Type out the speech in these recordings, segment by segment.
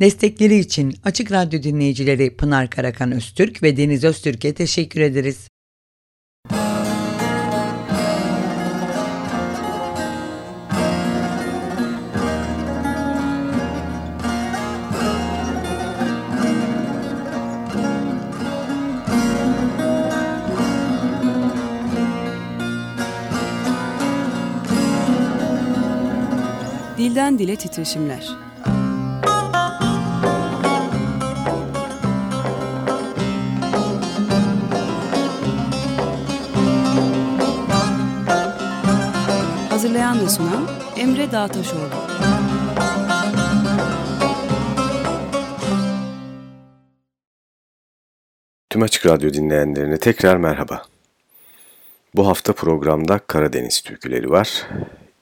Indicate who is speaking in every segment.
Speaker 1: Destekleri için Açık Radyo dinleyicileri Pınar Karakan Öztürk ve Deniz Öztürk'e teşekkür ederiz.
Speaker 2: Dilden Dile Titreşimler Hazırlayan ve sunan Emre Dağtaşoğlu.
Speaker 3: Tüm Açık Radyo dinleyenlerine tekrar merhaba. Bu hafta programda Karadeniz türküleri var.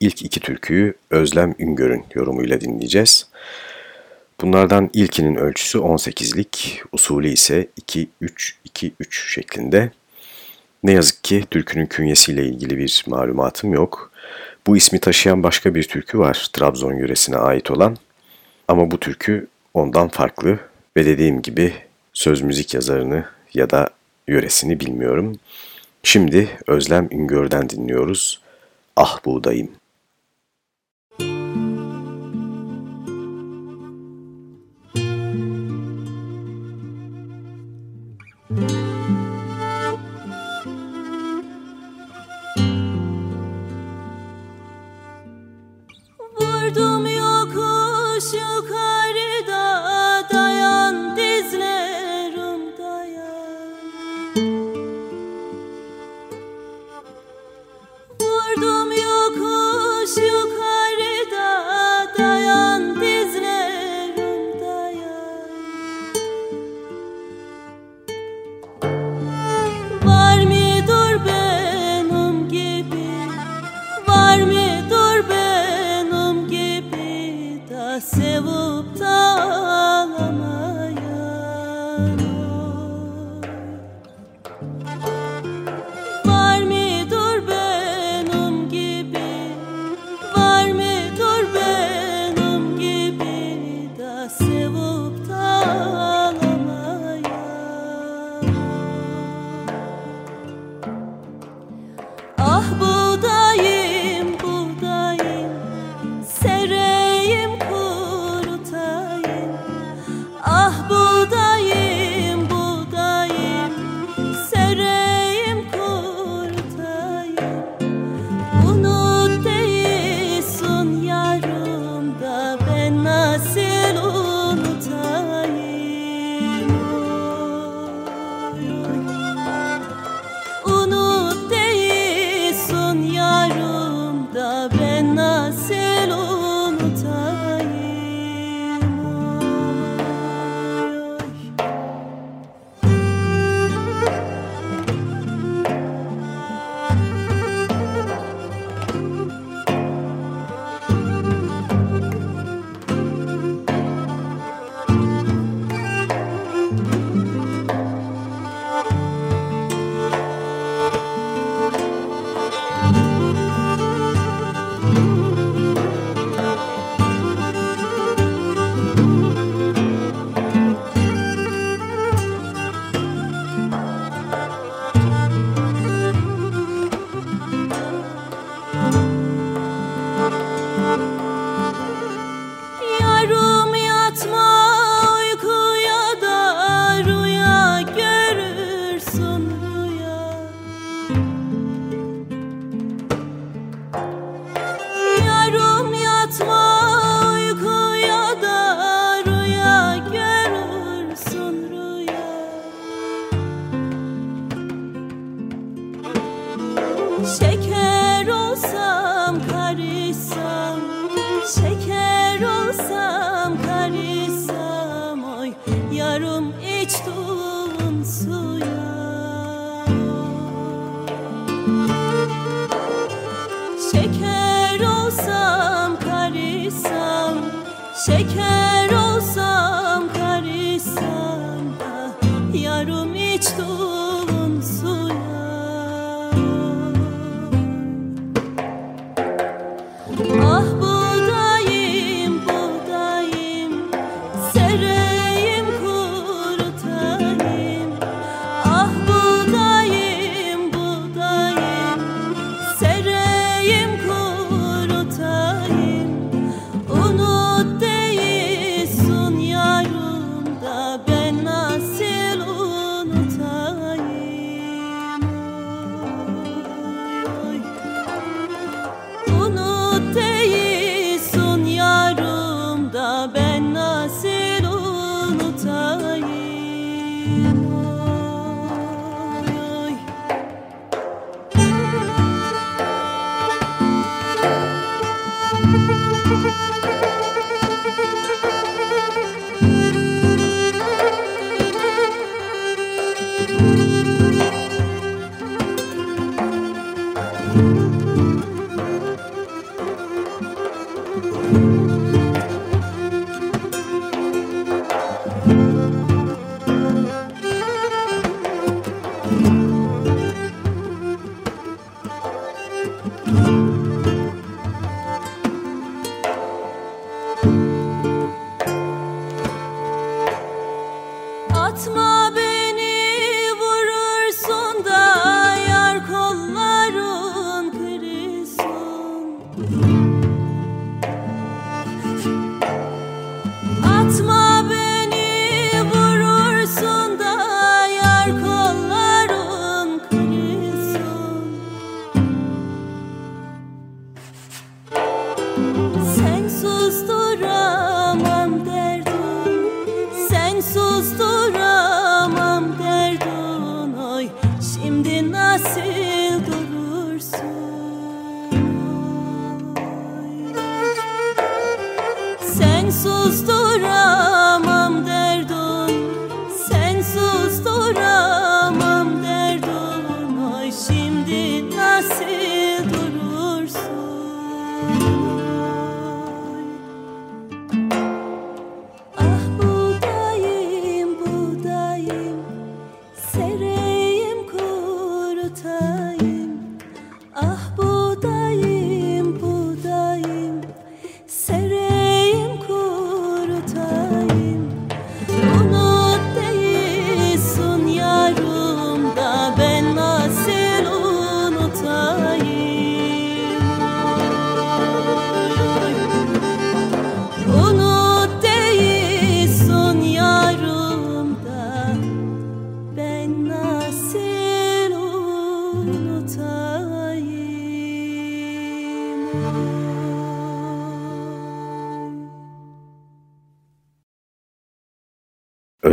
Speaker 3: İlk iki türküyü Özlem Üngör'ün yorumuyla dinleyeceğiz. Bunlardan ilkinin ölçüsü 18'lik, usulü ise 2-3-2-3 şeklinde. Ne yazık ki türkünün künyesiyle ilgili bir malumatım yok. Bu ismi taşıyan başka bir türkü var Trabzon yöresine ait olan. Ama bu türkü ondan farklı ve dediğim gibi söz müzik yazarını ya da yöresini bilmiyorum. Şimdi Özlem Üngör'den dinliyoruz. Ah buğdayım.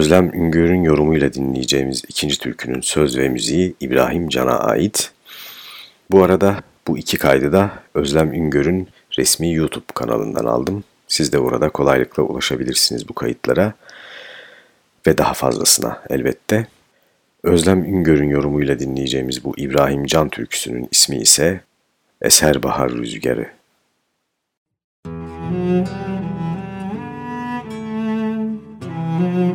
Speaker 3: Özlem Üngör'ün yorumuyla dinleyeceğimiz ikinci türkünün söz ve müziği İbrahim Can'a ait. Bu arada bu iki kaydı da Özlem Üngör'ün resmi YouTube kanalından aldım. Siz de burada kolaylıkla ulaşabilirsiniz bu kayıtlara ve daha fazlasına elbette. Özlem Üngör'ün yorumuyla dinleyeceğimiz bu İbrahim Can türküsünün ismi ise Eser Bahar Rüzgarı. Müzik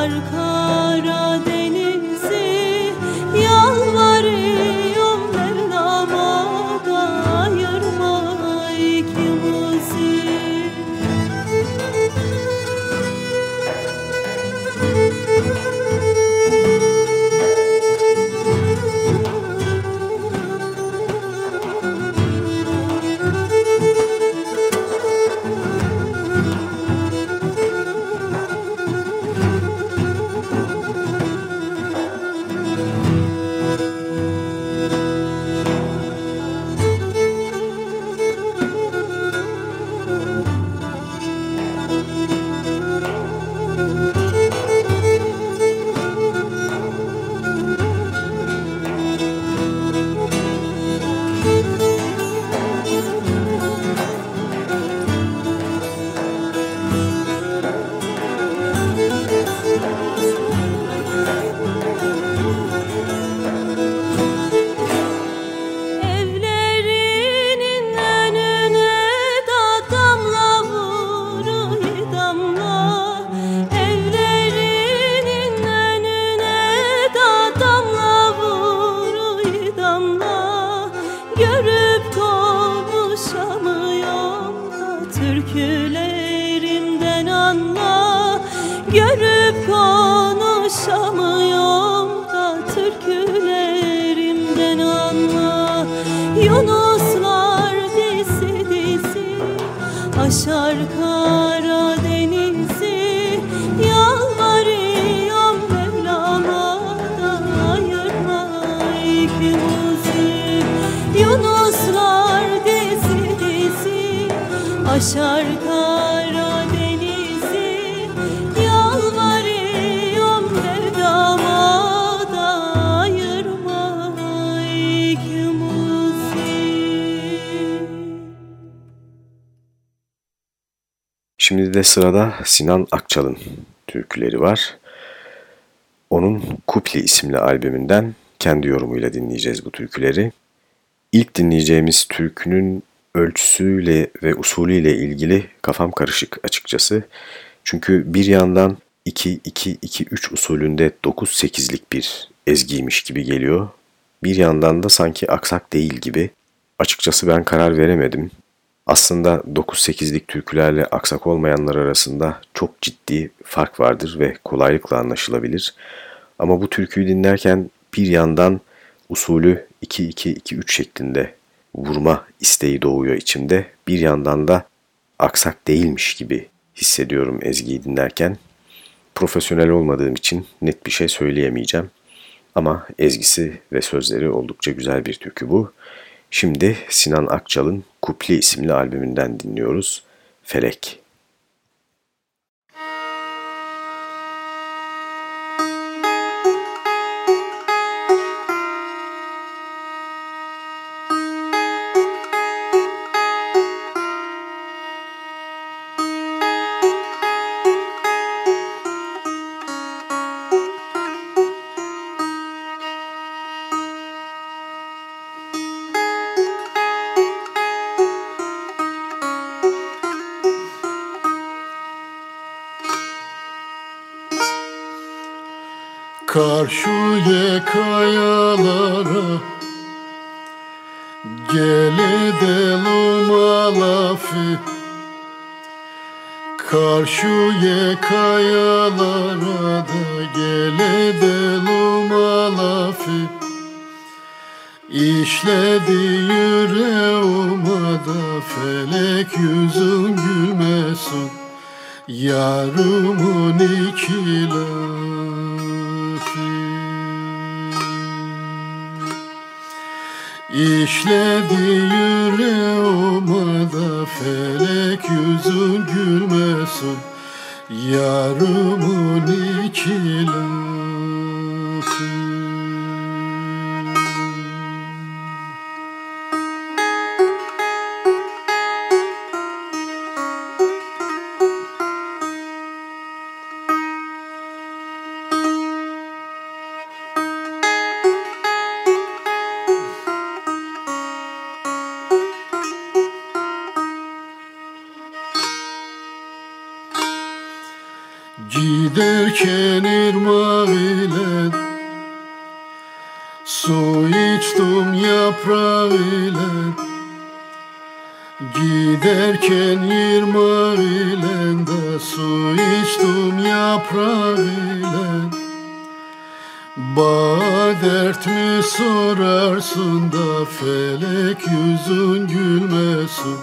Speaker 4: aşar
Speaker 5: Şimdi de sırada Sinan Akçal'ın türküleri var. Onun Kupli isimli albümünden kendi yorumuyla dinleyeceğiz bu türküleri. İlk dinleyeceğimiz türkünün ölçüsüyle ve usulüyle ilgili kafam karışık açıkçası. Çünkü bir yandan 2-2-2-3 usulünde 9-8'lik bir ezgiymiş gibi geliyor. Bir yandan da sanki aksak değil gibi. Açıkçası ben karar veremedim. Aslında 9-8'lik türkülerle aksak olmayanlar arasında çok ciddi fark vardır ve kolaylıkla anlaşılabilir. Ama bu türküyü dinlerken bir yandan usulü 2-2-2-3 şeklinde vurma isteği doğuyor içimde. Bir yandan da aksak değilmiş gibi hissediyorum ezgiyi dinlerken. Profesyonel olmadığım için net bir şey söyleyemeyeceğim. Ama ezgisi ve sözleri oldukça güzel bir türkü bu. Şimdi Sinan Akçal'ın Kupli isimli albümünden dinliyoruz. Felek.
Speaker 6: Giderken irmak ile Su içtim yaprak ile. Giderken irmak ile de Su içtim yaprak ile. Bana dert mi sorarsın da Felek yüzün gülmesin.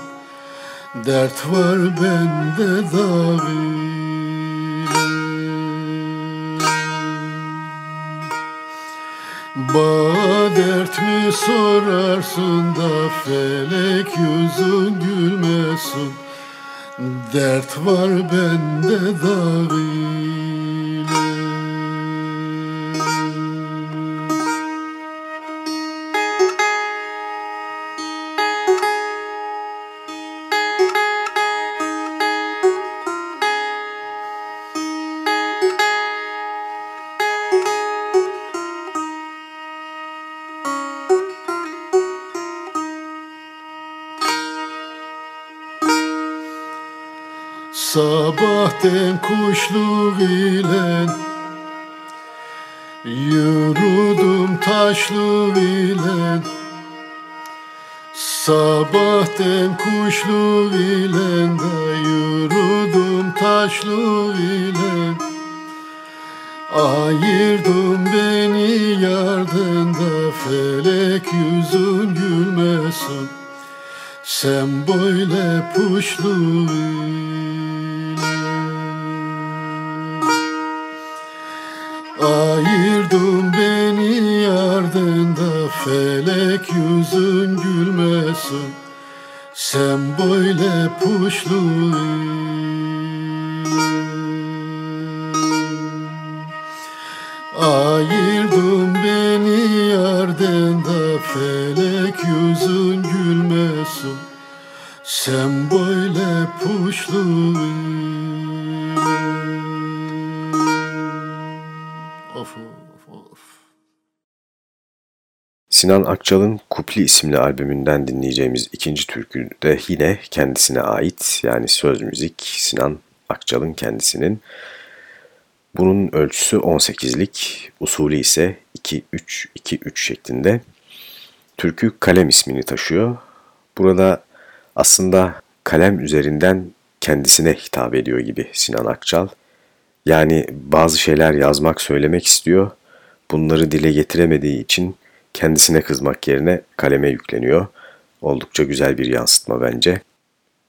Speaker 6: Dert var bende dağ Bana dert mi sorarsın da felek yüzün gülmesin. Dert var bende dağ Sabahten kuşluk ile Yürüdüm taşlık ile Sabahten kuşluk ile de Yürüdüm taşlık ile Ayırdım beni yardan da Felek yüzün gülmesin. Sen böyle puşlu Ayırdım beni yardan da felek yüzün gülmesin. Sen böyle puşlu Ayırdın beni yarden da felek yüzün gülmesin. Sen böyle puşlu
Speaker 5: Sinan Akçal'ın Kupli isimli albümünden dinleyeceğimiz ikinci türkü de yine kendisine ait yani söz müzik Sinan Akçal'ın kendisinin. Bunun ölçüsü 18'lik, usulü ise 2-3-2-3 şeklinde. Türkü Kalem ismini taşıyor. Burada aslında kalem üzerinden kendisine hitap ediyor gibi Sinan Akçal. Yani bazı şeyler yazmak, söylemek istiyor. Bunları dile getiremediği için kendisine kızmak yerine kaleme yükleniyor. Oldukça güzel bir yansıtma bence.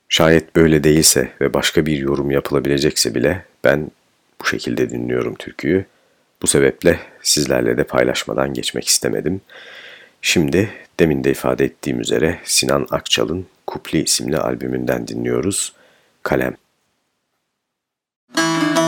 Speaker 5: Şayet böyle değilse ve başka bir yorum yapılabilecekse bile ben bu şekilde dinliyorum türküyü. Bu sebeple sizlerle de paylaşmadan geçmek istemedim. Şimdi demin de ifade ettiğim üzere Sinan Akçal'ın Kupli isimli albümünden dinliyoruz. Kalem.
Speaker 6: Kalem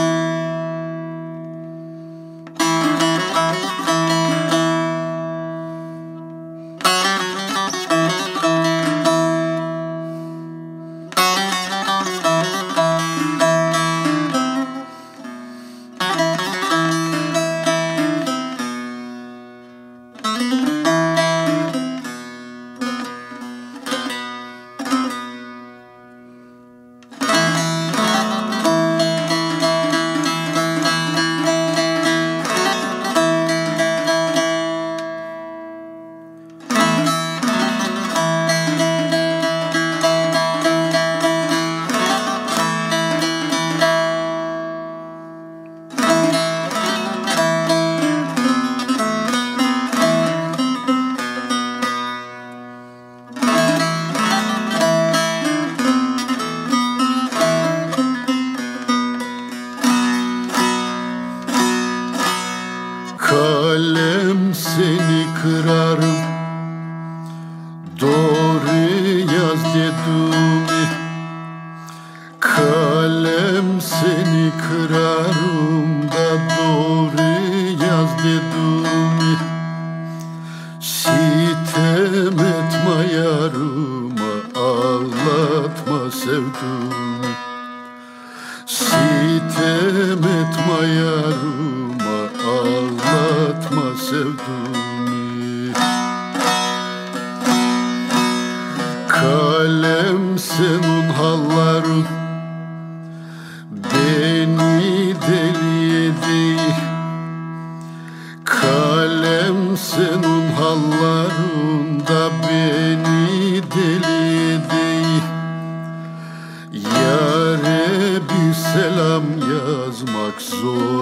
Speaker 6: yazmak zoruna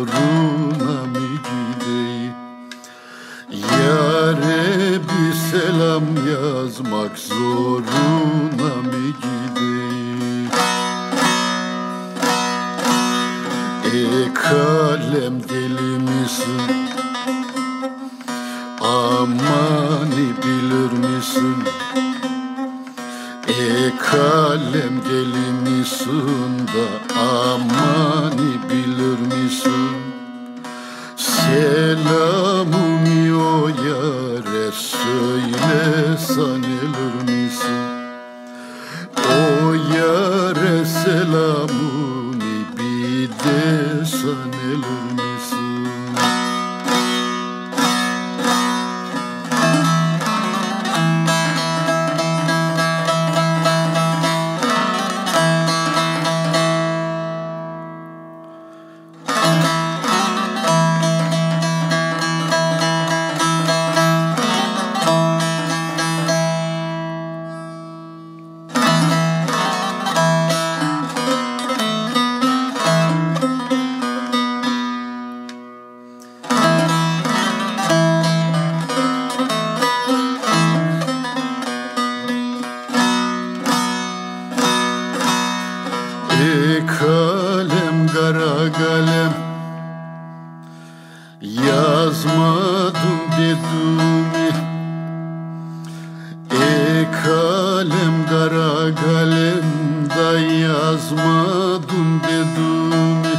Speaker 6: yazmadım dedim.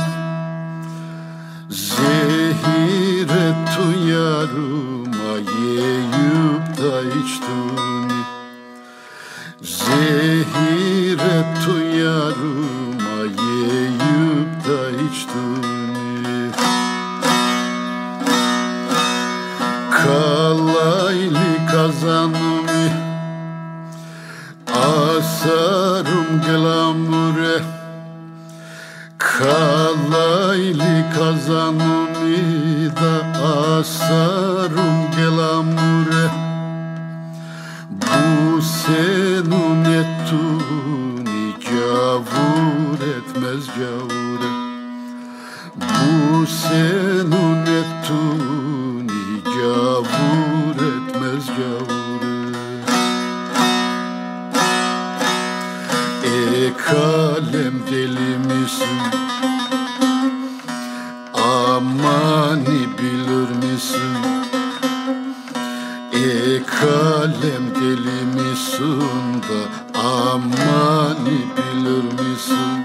Speaker 6: Zehir ettu yarıma yeyip da içtim. Zehir ettu yarıma amani bilir misin?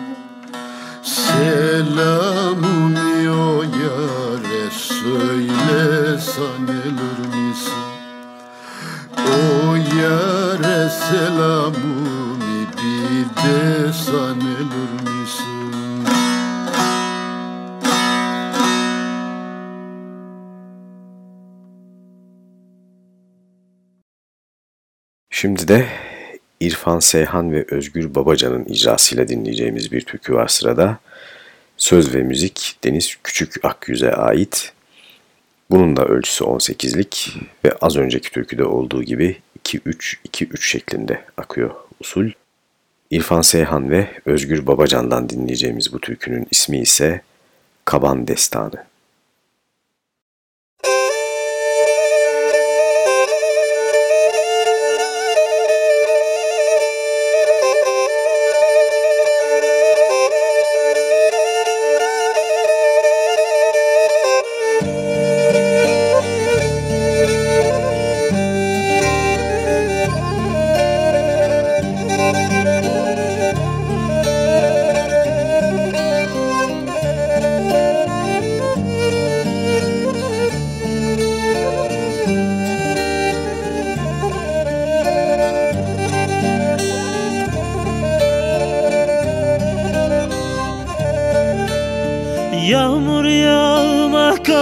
Speaker 6: Selamını o yare söyle sanılır misin? O yare selamını bir de sanılır mısın?
Speaker 5: Şimdi de İrfan Seyhan ve Özgür Babacan'ın icrasıyla dinleyeceğimiz bir türkü var sırada. Söz ve müzik Deniz Küçük Akyüz'e ait. Bunun da ölçüsü 18'lik ve az önceki türküde olduğu gibi 2-3-2-3 şeklinde akıyor usul. İrfan Seyhan ve Özgür Babacan'dan dinleyeceğimiz bu türkünün ismi ise Kaban Destanı.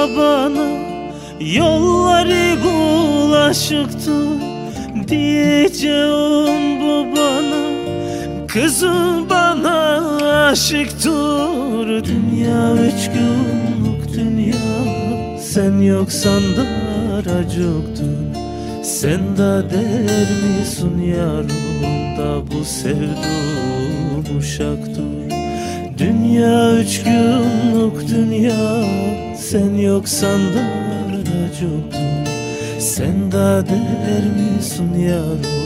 Speaker 7: Kabana Yolları bulaşıktı Diyeceğim bu bana Kızım bana aşıktır Dünya üç günlük dünya. Sen yoksan da racıktır Sen de der misin yarım bu sevduğum uşaktır? Dünya üç günlük dünya Sen yoksan da racıktır Sen de der misin yarım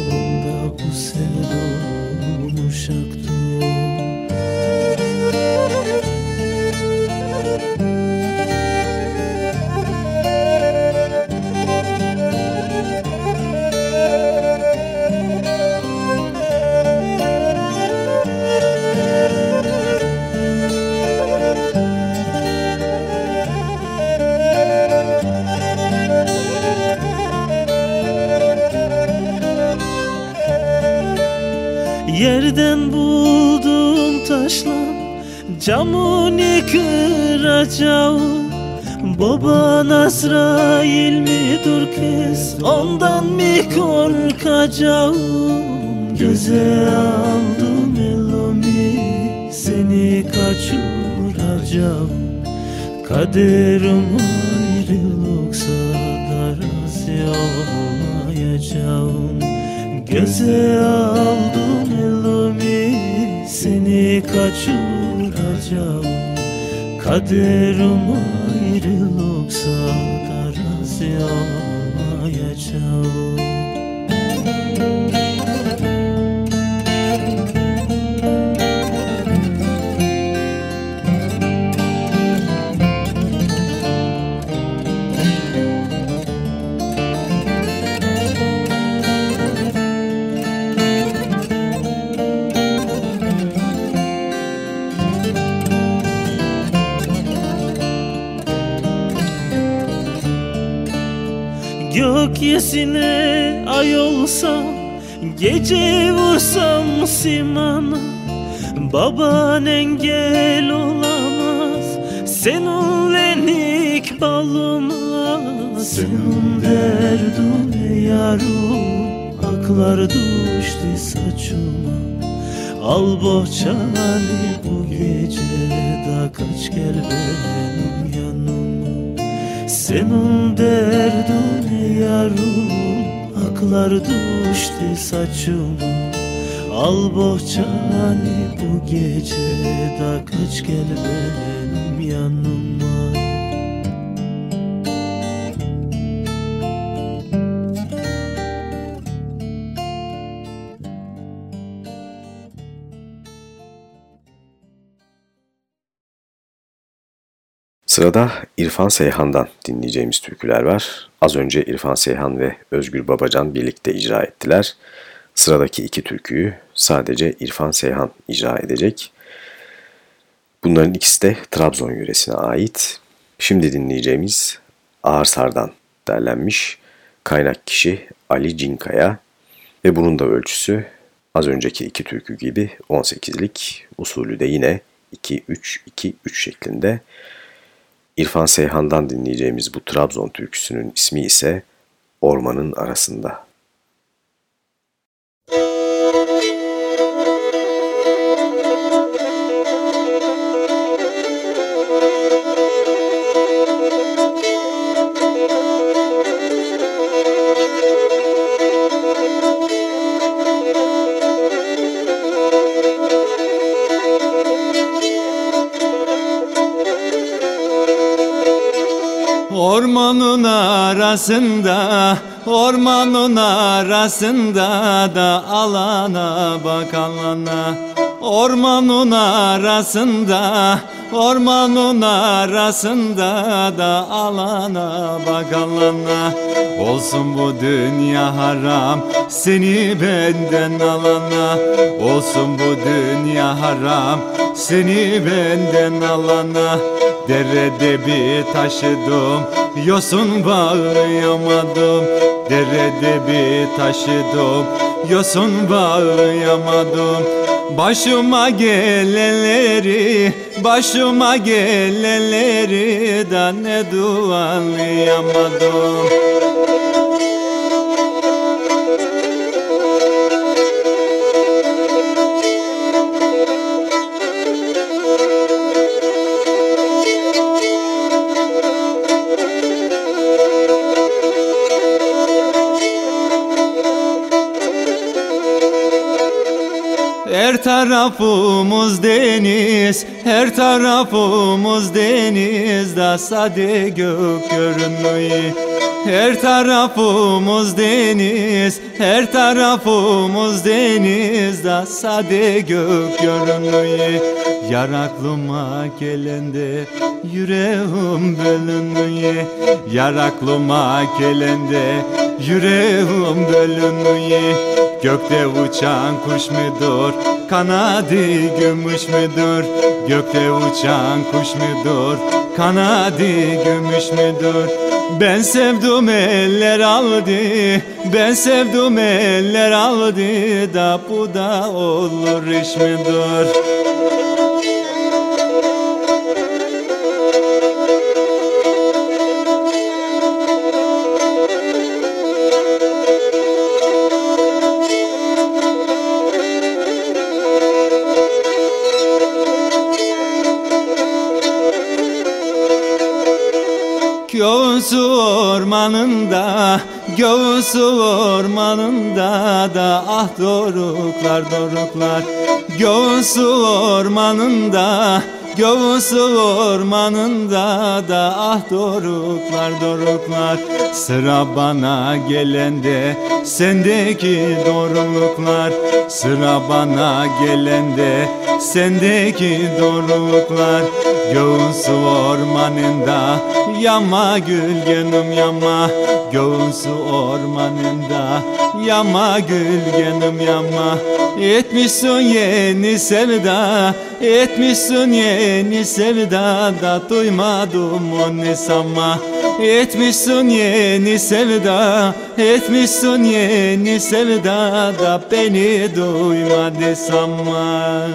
Speaker 7: kıracağım. Baba Nasrail mi dur kez Ondan mı korkacağım? Göze aldım elimi Seni kaçıracağım. Kaderim ayrılıksa da razı olmayacağım. Göze aldım elimi Seni kaçıracağım Kaderim Baban engel olamaz Seninlenik balına Senin derdin yarım Aklar düştü saçıma. Al bohçanı bu gece da kaç gel benim yanıma. Senin derdin yarım Aklar düştü saçıma Al bohçanı bu gece da kaç gel benim yanıma
Speaker 5: Sırada İrfan Seyhan'dan dinleyeceğimiz türküler var. Az önce İrfan Seyhan ve Özgür Babacan birlikte icra ettiler. Sıradaki iki türküyü sadece İrfan Seyhan icra edecek. Bunların ikisi de Trabzon yöresine ait. Şimdi dinleyeceğimiz Ağır Sardan derlenmiş kaynak kişi Ali Cinkaya ve bunun da ölçüsü az önceki iki türkü gibi 18'lik usulü de yine 2-3-2-3 şeklinde. İrfan Seyhan'dan dinleyeceğimiz bu Trabzon türküsünün ismi ise Ormanın Arasında.
Speaker 8: Ormanın arasında, ormanın arasında da alana bak alana Ormanın arasında, ormanın arasında da alana bak alana. Olsun bu dünya haram, seni benden alana. Olsun bu dünya haram, seni benden alana. Derede bir taşıdım Yosun bağlayamadım Derede bir taşıdım Yosun bağlayamadım Başıma gelenleri Başıma gelenleri Da ne dualayamadım tarafımız deniz, her tarafımız deniz da sade gök görünüyor. Her tarafımız deniz, her tarafımız deniz da sade gök görünüyor. Yar aklıma gelende yüreğim bölünüyor. Yar aklıma gelende yüreğim bölünüyor. Gökte uçan kuş mudur? Kanadı gümüş müdür? Gökte uçan kuş mudur? Kanadı gümüş müdür? Ben sevdim eller aldı Ben sevdim eller aldı Da bu da olur iş midir? Ormanında, göğsü ormanında da ah doruklar doruklar. Göğsü ormanında, göğsü ormanında da ah doruklar doruklar. Sıra bana gelende sendeki doruklar. Sıra bana gelende sendeki doruklar. Göğsü ormanında yama gül gönüm yama Göğsü ormanında. Yama gül gönüm yama Etmişsin yeni sevda Etmişsin yeni yeni sevdada duymadım o ne sama Etmişsin yeni sevda Etmişsin yeni sevdada Beni duyma sanma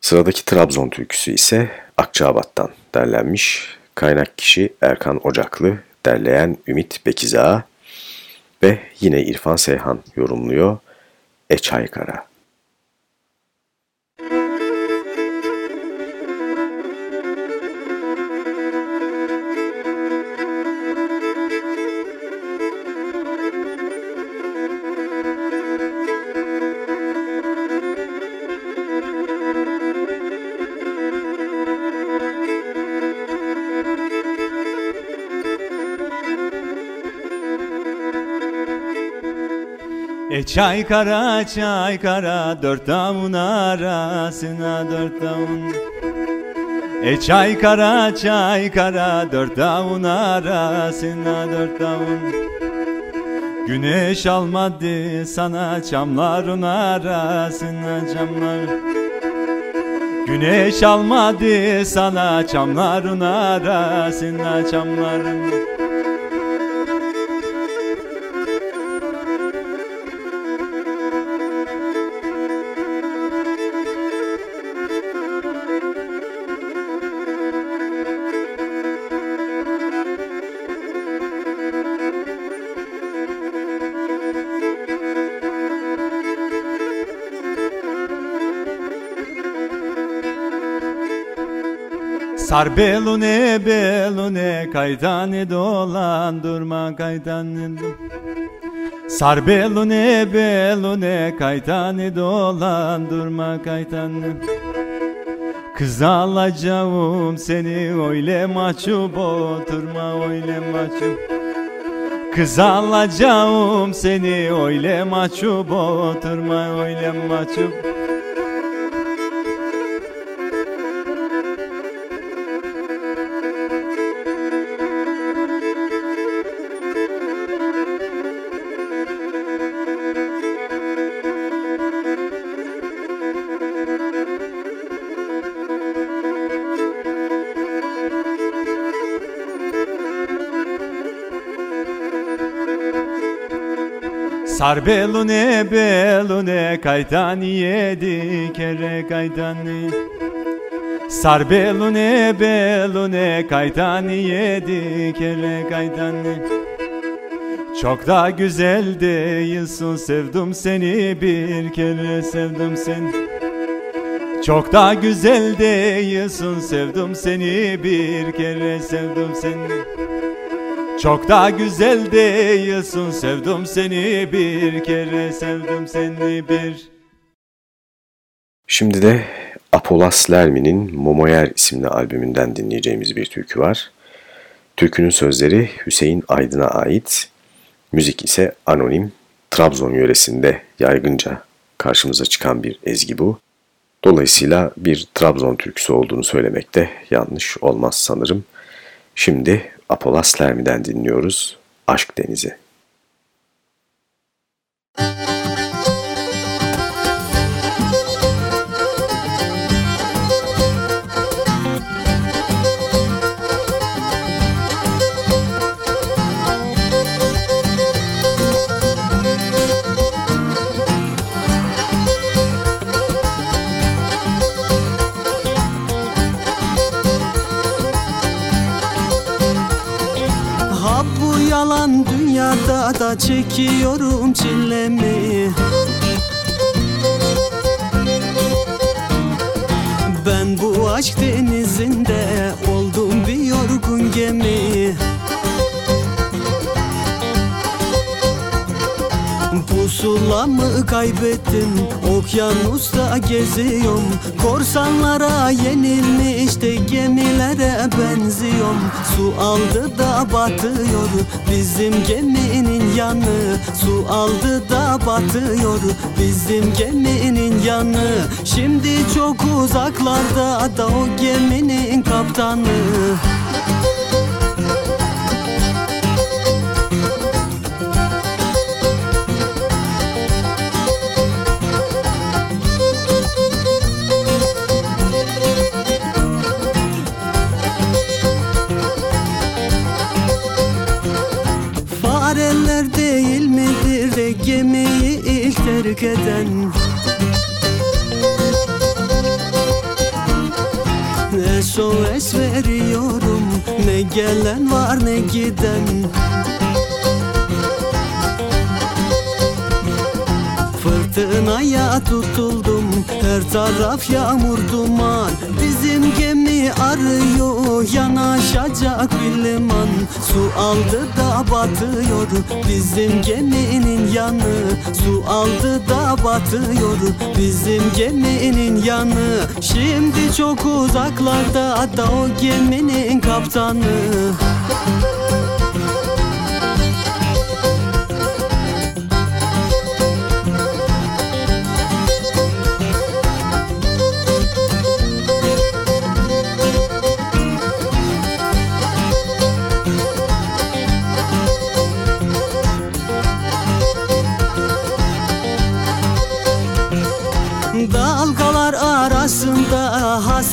Speaker 5: Sıradaki Trabzon türküsü ise Akçabat'tan derlenmiş. Kaynak kişi Erkan Ocaklı, derleyen Ümit Bekiza ve yine İrfan Seyhan yorumluyor E
Speaker 8: E çay kara çay kara dört damın arasına dört damın E çay kara çay kara dört damın arasına dört damın Güneş almadı sana çamların arasına çamlar. Güneş almadı sana çamların arasına çamların Sar belune belune kaytanı dolandırma kaytanı Sar belune kaytanı dolandırma kaytanı Kız alacağım seni öyle mahcup oturma öyle mahcup. Kız alacağım seni öyle mahcup oturma öyle mahcup Sar belune belune kaytani yedi kere kaytani Sar belune belune kaytani yedi kere kaytani Çok da güzel değilsin sevdim seni bir kere sevdim seni. Çok da güzel değilsin sevdim seni bir kere sevdim seni çok da güzel değilsin sevdim seni bir kere sevdim seni bir
Speaker 5: Şimdi de Apolas Lermi'nin Momoyer isimli albümünden dinleyeceğimiz bir türkü var. Türkünün sözleri Hüseyin Aydın'a ait, müzik ise anonim, Trabzon yöresinde yaygınca karşımıza çıkan bir ezgi bu. Dolayısıyla bir Trabzon türküsü olduğunu söylemekte yanlış olmaz sanırım. Şimdi Apolas Lermi'den dinliyoruz Aşk Denizi.
Speaker 9: Dünyada da çekiyorum çilemi Ben bu aşk denizinde oldum bir yorgun gemi Pusulamı kaybettim Okyanusta geziyorum. Korsanlara yenilmiş de gemilere benziyorum. Su aldı da batıyor Bizim geminin yanı. Su aldı da batıyor Bizim geminin yanı. Şimdi çok uzaklarda da o geminin kaptanı terk eden SOS veriyorum. Ne gelen var ne giden Fırtınaya tutuldum Her taraf yağmur duman. Bizim gemi arıyor Yanaşacak bir liman. Su aldı da batıyor Bizim geminin yanı. Su aldı da batıyor Bizim geminin yanı. Şimdi çok uzaklarda Da o geminin kaptanı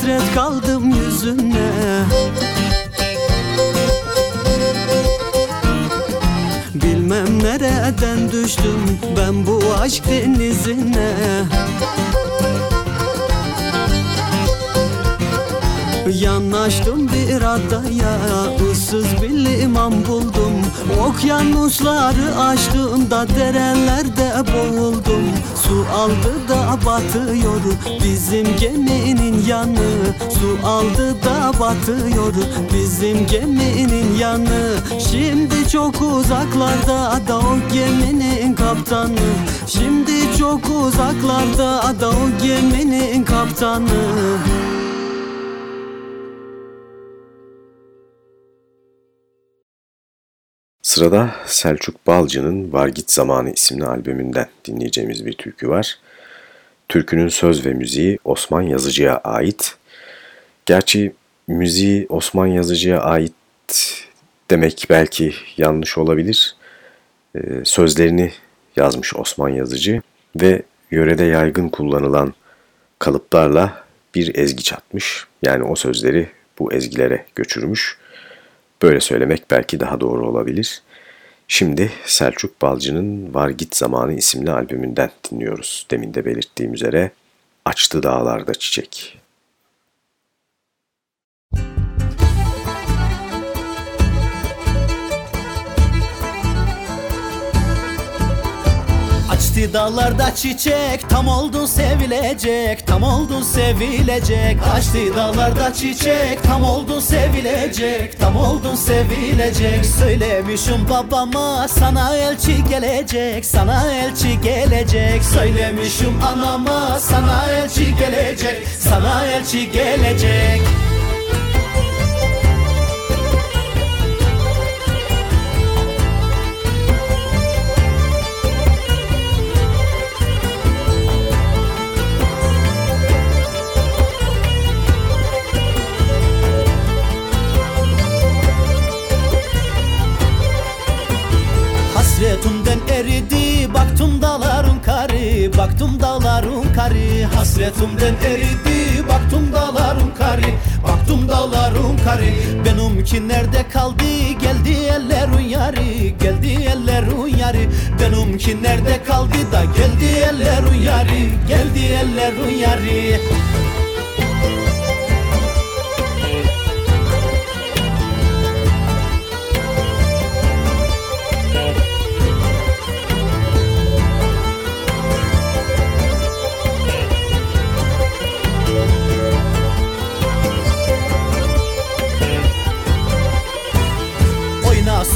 Speaker 9: hasret kaldım yüzüne. Bilmem nereden düştüm ben bu aşk denizine. Yanaştım bir adaya ıssız bir liman buldum. Okyanusları aştım da derelerde boğuldum Su aldı da batıyor bizim geminin yanı. Su aldı da batıyor bizim geminin yanı. Şimdi çok uzaklarda da o geminin kaptanı. Şimdi çok uzaklarda da o geminin kaptanı
Speaker 5: Sırada Selçuk Balcı'nın Vargit Zamanı isimli albümünden dinleyeceğimiz bir türkü var. Türkünün söz ve müziği Osman Yazıcı'ya ait. Gerçi müziği Osman Yazıcı'ya ait demek belki yanlış olabilir. Ee, sözlerini yazmış Osman Yazıcı ve yörede yaygın kullanılan kalıplarla bir ezgi çatmış. Yani o sözleri bu ezgilere göçürmüş. Böyle söylemek belki daha doğru olabilir. Şimdi Selçuk Balcı'nın Var Git Zamanı isimli albümünden dinliyoruz. Demin de belirttiğim üzere Açtı Dağlarda Çiçek.
Speaker 10: Açtı dağlarda çiçek Tam oldun sevilecek Tam oldun sevilecek. Açtı dağlarda çiçek Tam oldun sevilecek Tam oldun sevilecek. Söylemişim babama Sana elçi gelecek Sana elçi gelecek. Söylemişim anama Sana elçi gelecek Sana elçi gelecek Hasretimden eridi baktım dağların karı Baktım dağların karı Benimki nerede kaldı? Geldi ellerin yarı Geldi ellerin yarı Benimki nerede kaldı da geldi ellerin yarı Geldi ellerin yarı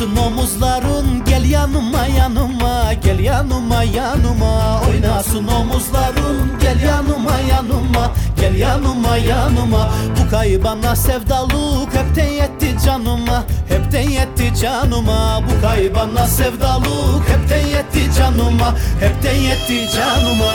Speaker 10: Oynasın omuzların gel yanıma yanıma Gel yanıma yanıma. Oynasın omuzların gel yanıma yanıma Gel yanıma yanıma. Bu kaybana sevdalık hepten yetti canıma Hepten yetti canıma. Bu kaybana sevdalık hepten yetti canıma Hepten yetti canıma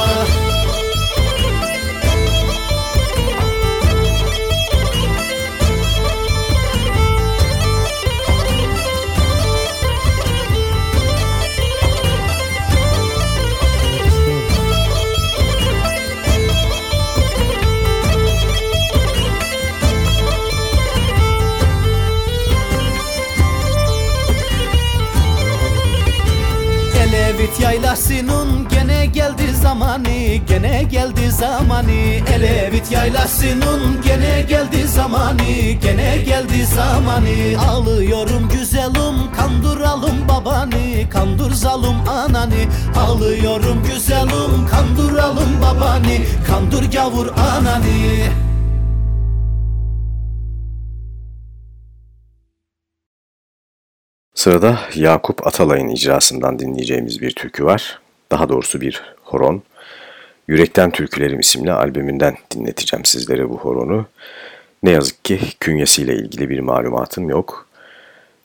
Speaker 10: yaylasının gene geldi zamanı Gene geldi zamanı. Elevit yaylasının Gene geldi zamanı Gene geldi zamanı. Ağlıyorum güzelim Kandıralım babanı Kandır zalım ananı Ağlıyorum güzelim Kandıralım babanı Kandır gavur ananı
Speaker 5: Sırada Yakup Atalay'ın icrasından dinleyeceğimiz bir türkü var. Daha doğrusu bir horon. Yürekten Türkülerim isimli albümünden dinleteceğim sizlere bu horonu. Ne yazık ki künyesiyle ilgili bir malumatım yok.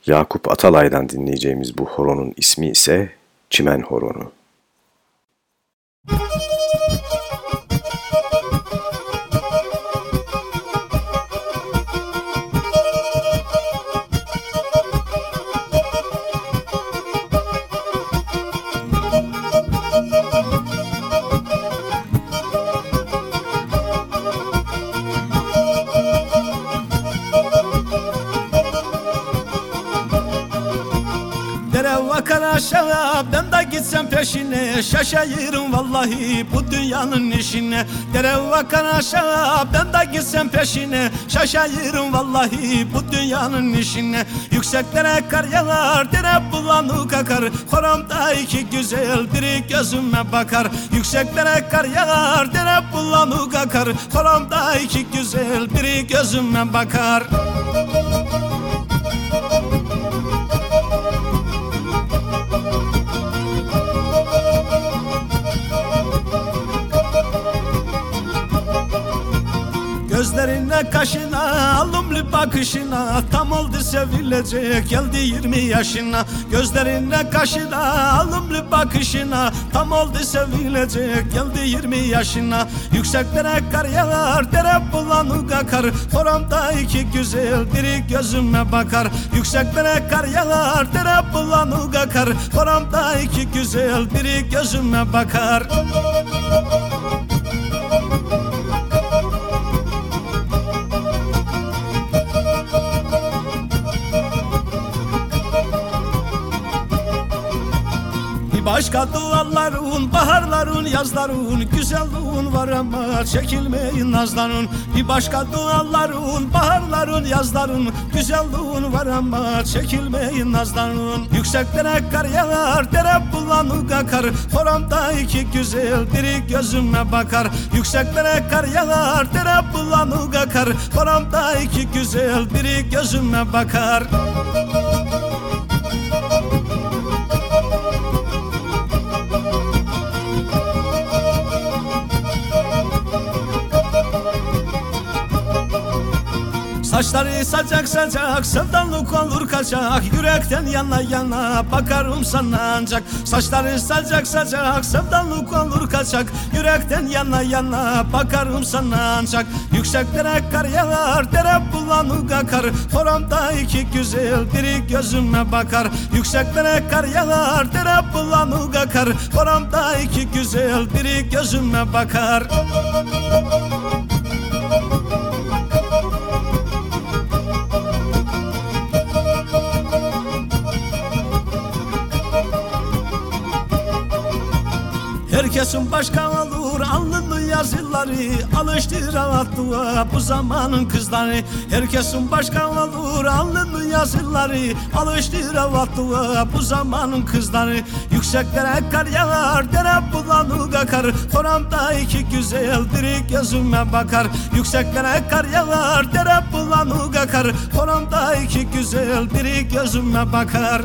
Speaker 5: Yakup Atalay'dan dinleyeceğimiz bu horonun ismi ise Çimen Horonu. Müzik
Speaker 8: gitsem peşine Şaşayırım vallahi bu dünyanın işine. Dere vakan aşağı ben de gitsem peşine Şaşayırım vallahi bu dünyanın işine. Yükseklere kar yağar dere bulanık akar. Koramda iki güzel biri gözüme bakar. Yükseklere kar yağar dere bulanık akar. Koramda iki güzel biri gözüme bakar Kaşına alımlı bakışına Tam oldu sevilecek geldi 20 yaşına. Gözlerine kaşına alımlı bakışına Tam oldu sevilecek geldi 20 yaşına. Yükseklere kar yağar dere bulanık akar. Koramda iki güzel biri gözüme bakar. Yükseklere kar yağar dere bulanık akar. Koramda iki güzel biri gözüme bakar Başka duvarların, baharların, yazların Güzelliğin var ama çekilmeyin nazların Bir başka duvarların, baharların, yazların Güzelliğin var ama çekilmeyin nazların Yükseklere kar yağar, dere bulanık akar. Foramda iki güzel biri gözüme bakar. Yükseklere kar yağar, dere bulanık akar. Foramda iki güzel biri gözüme bakar Saçları sacak sacak sevdalık olur kaçak. Yürekten yana yana bakarım sana ancak. Saçları sacak sacak sevdalık olur kaçak. Yürekten yana yana bakarım sana ancak. Yükseklere kar yağar dere bulanık akar Foramda iki güzel biri gözüme bakar. Yükseklere kar yağar dere bulanık akar Foramda iki güzel biri gözüme bakar Herkesin başka olur alnını yazıları Alıştır attığa bu zamanın kızları. Herkesin başka olur alnını yazıları Alıştır attığa bu zamanın kızları. Yükseklere kar yağar dere bulanık akar Koramda iki güzel biri gözüme bakar. Yükseklere kar yağar dere bulanık akar Koramda iki güzel biri gözüme bakar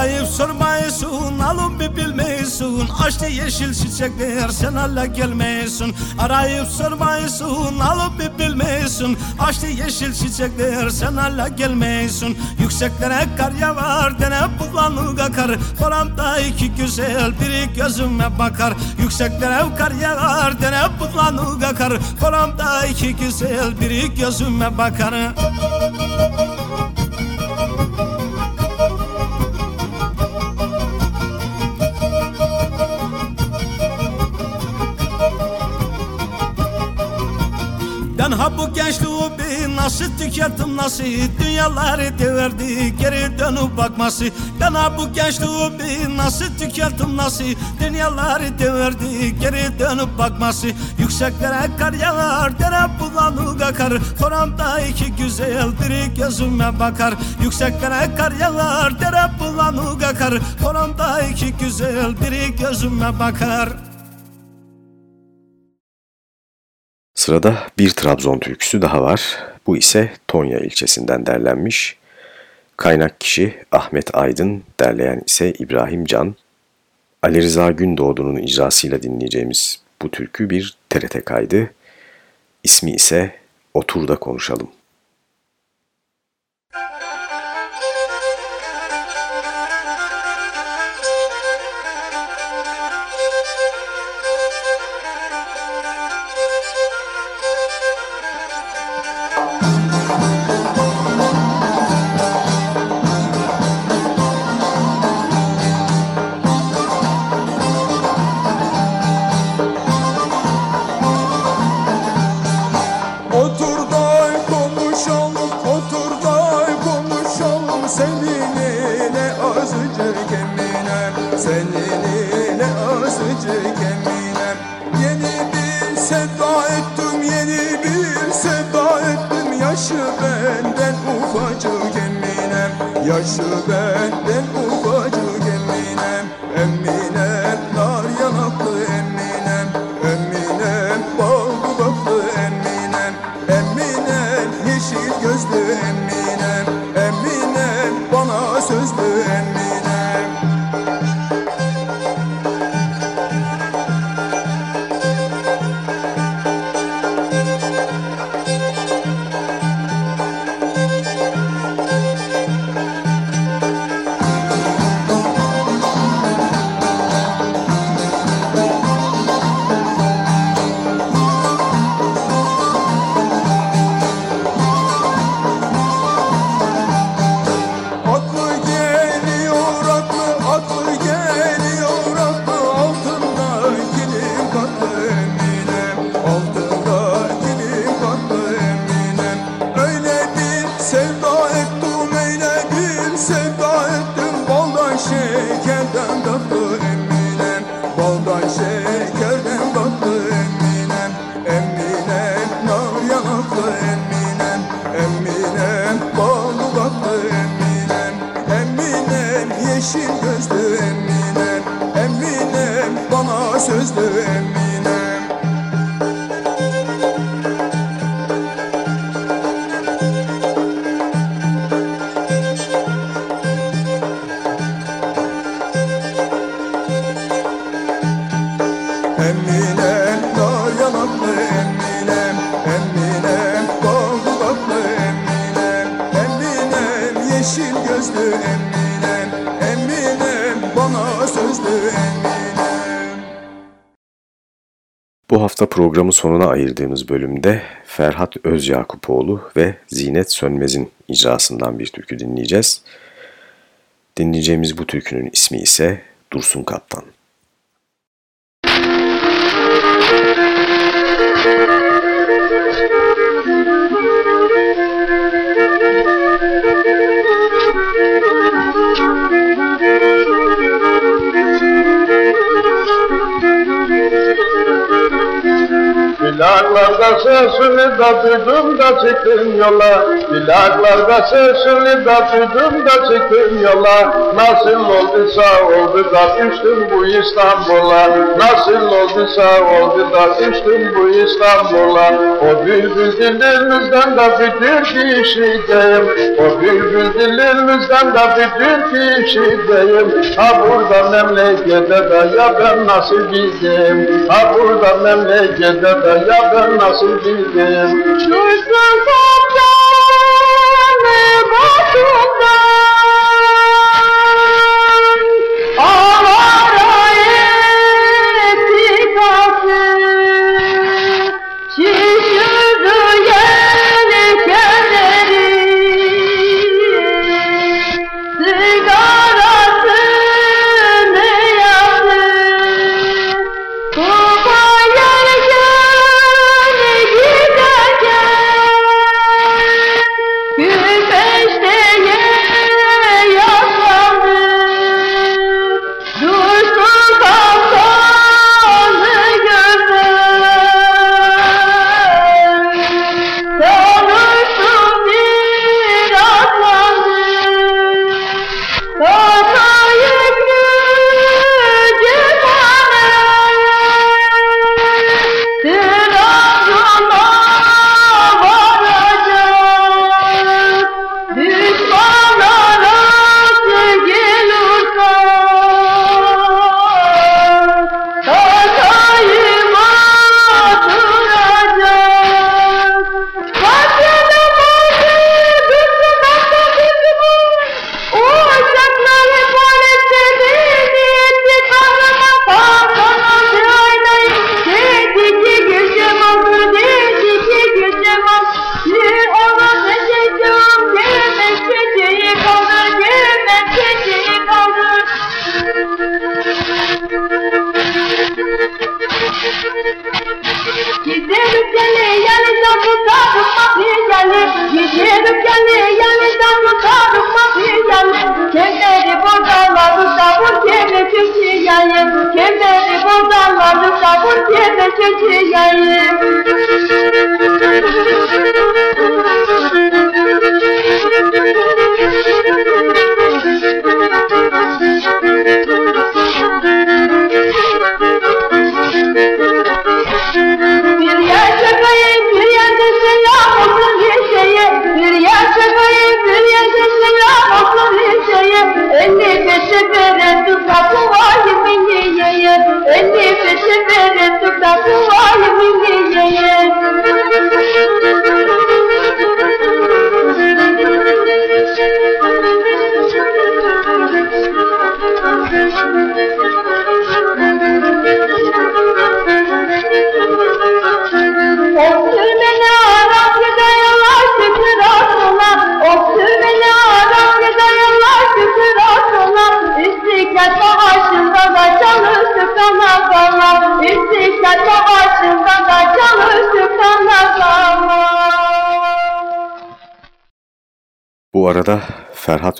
Speaker 8: Arayıp sormayısın alın bir bilmeyisin. Açtı yeşil çiçekler sen hala gelmeyisin. Arayıp sormayısın alın bir bilmeyisin. Açtı yeşil çiçekler sen hala gelmeyisin. Yükseklere kar yağar dene bulanık akar. Koramda iki güzel biri gözüme bakar. Yükseklere kar yağar dene bulanık akar. Koramda iki güzel biri gözüme bakar
Speaker 11: nasıl tükettim nasıl Dünyaları devirdi geri dönüp bakması. Ben ha bu gençliğimi nasıl tükettim nasıl Dünyaları devirdi geri dönüp bakması. Yükseklere kar yağar dere bulanık akar Koramda iki güzel biri gözüme bakar. Yükseklere kar yağar dere bulanık akar Koramda iki güzel biri gözüme bakar.
Speaker 5: Sırada bir Trabzon türküsü daha var. Bu ise Tonya ilçesinden derlenmiş. Kaynak kişi Ahmet Aydın, derleyen ise İbrahim Can. Ali Rıza Gündoğdu'nun icrasıyla dinleyeceğimiz bu türkü bir TRT kaydı. İsmi ise Otur da Konuşalım.
Speaker 12: Yaşı benden
Speaker 5: Bu hafta programın sonuna ayırdığımız bölümde Ferhat Özyakupoğlu ve Zinet Sönmez'in icrasından bir türkü dinleyeceğiz. Dinleyeceğimiz bu türkünün ismi ise Dursun Kaptan.
Speaker 13: Plaklarda sesini da duydum da çıktım yola. Plaklarda sesini da duydum da çıktım yola. Nasıl olduysa oldu da düştüm bu İstanbul'a. Nasıl olduysa oldu da düştüm bu İstanbul'a. O bülbül dilimizden de bir türkü işiteyim O bülbül dilimizden de bir türkü işiteyim Ha burada memlekete de ya ben nasıl gideyim? Ha burada memlekete de ya ben nasıl gideyim Düştüm kaptanı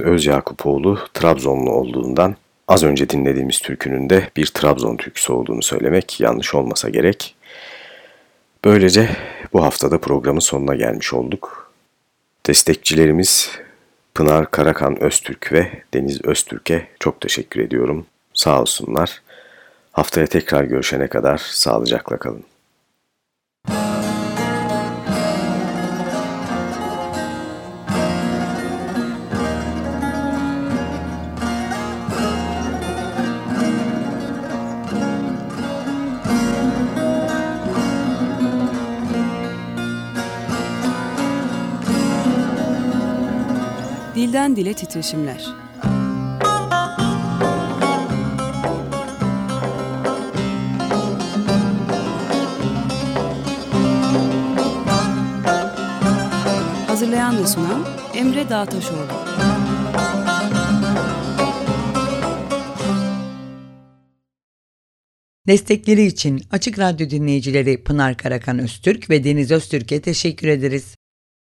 Speaker 5: Ferhat Özyakupoğlu Trabzonlu olduğundan az önce dinlediğimiz türkünün de bir Trabzon türküsü olduğunu söylemek yanlış olmasa gerek. Böylece bu haftada programın sonuna gelmiş olduk. Destekçilerimiz Pınar Karakan Öztürk ve Deniz Öztürk'e çok teşekkür ediyorum. Sağ olsunlar. Haftaya tekrar görüşene kadar sağlıcakla kalın.
Speaker 2: Dilden dile titreşimler. Hazırlayan ve sunan Emre Dağtaşoğlu.
Speaker 1: Destekleri için Açık Radyo dinleyicileri Pınar Karakan Öztürk ve Deniz Öztürk'e teşekkür ederiz.